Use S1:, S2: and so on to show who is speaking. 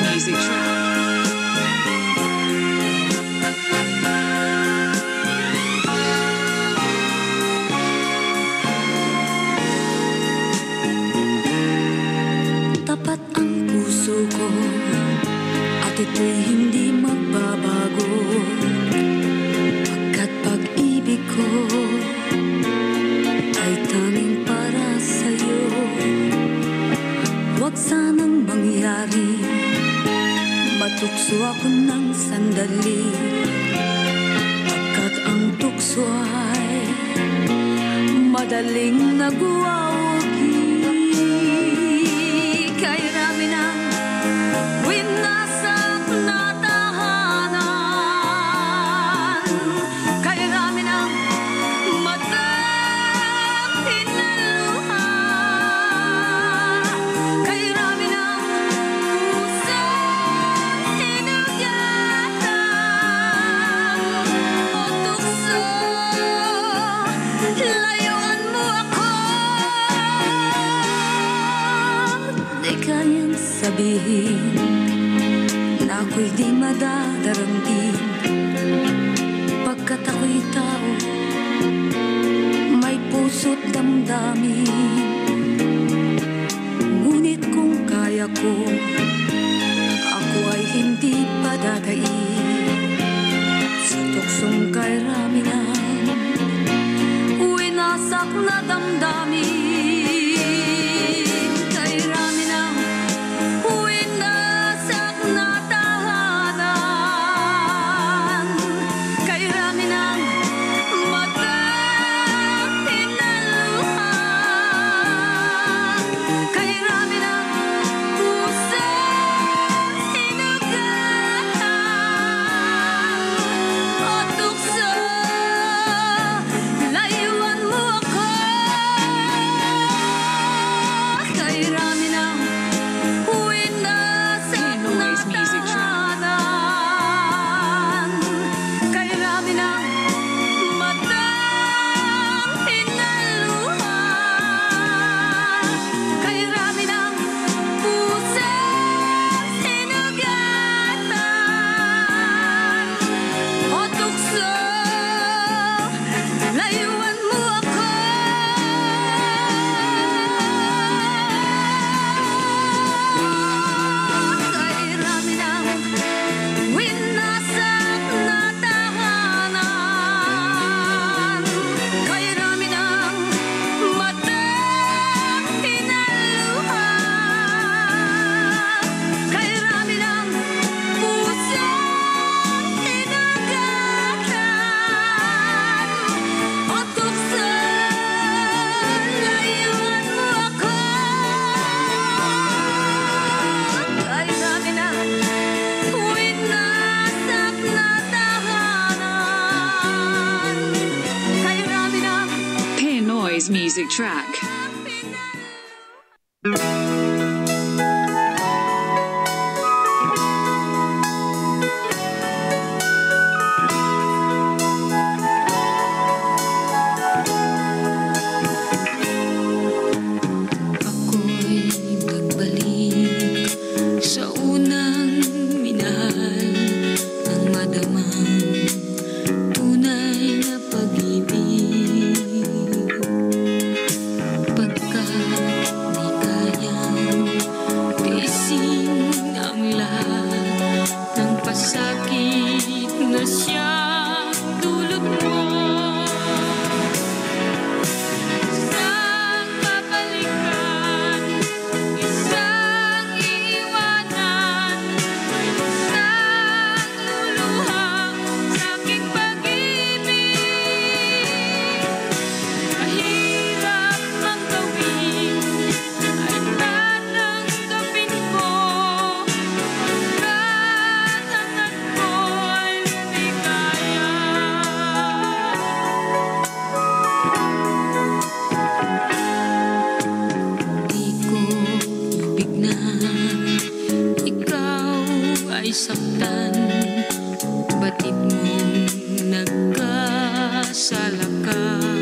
S1: music.
S2: ako ng sandali. Pagkat ang tukso ay madaling nagwawa naman sabihin Na ako'y di madadaramdin Pagkat ako'y tao May puso't damdamin. Ngunit kung kaya ko Ako ay hindi padadain Sa tuksong kairaminan Uwinasak na damdamin. me
S1: know. music track.
S2: look through nasaktan Batid mong nagkasala ka